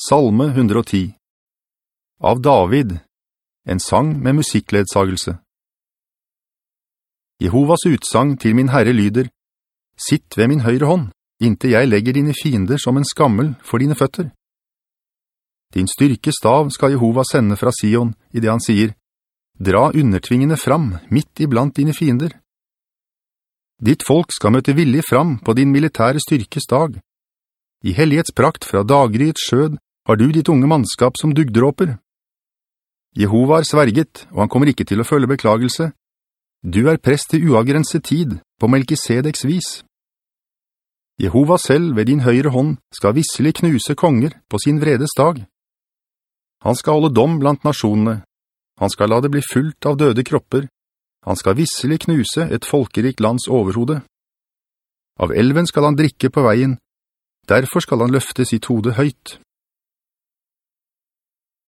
Salme 110 Av David, en sang med musikkledsagelse. Jehovas utsang til min Herre lyder, Sitt ved min høyre hånd, inntil jeg legger dine fiender som en skammel for dine føtter. Din styrke stav skal Jehova sende fra Sion i det han sier, Dra undertvingene fram midt iblant dine fiender. Ditt folk skal møte villig fram på din militære styrkes dag. I hellighetsprakt fra dagryets skjød har du ditt unge mannskap som dugdråper. Jehova er sverget, og han kommer ikke til å følge beklagelse. Du er prest til uavgrenset tid, på Melkisedeks vis. Jehova selv ved din høyre hånd skal visselig knuse konger på sin vredes dag. Han skal holde dom blant nasjonene. Han skal la det bli fullt av døde kropper. Han skal visselig knuse et folkerikt lands overhode. Av elven skal han drikke på veien. Derfor skal han løfte sitt hode høyt.